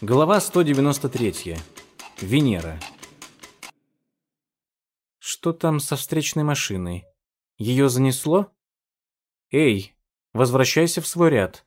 Глава 193. Венера. Что там со встречной машиной? Ее занесло? Эй, возвращайся в свой ряд.